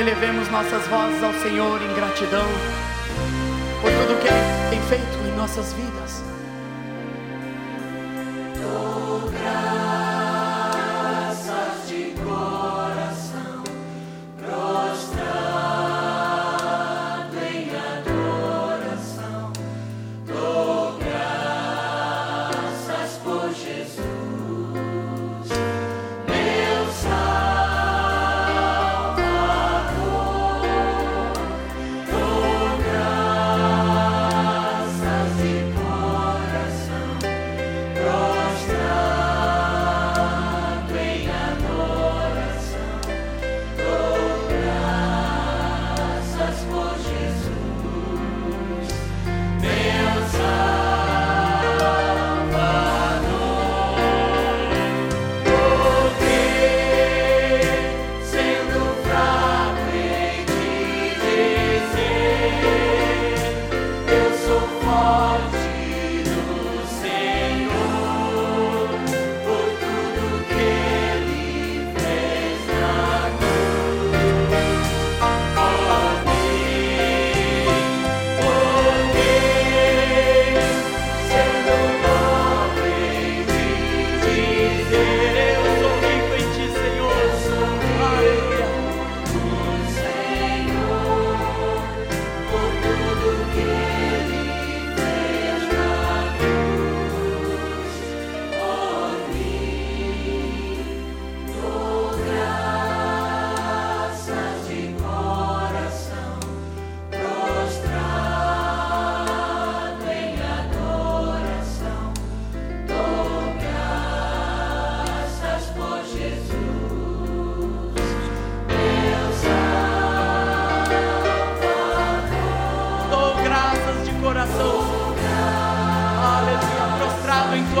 Elevemos nossas vozes ao Senhor em gratidão por tudo que Ele tem feito em nossas vidas.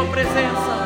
Grato, Senhor.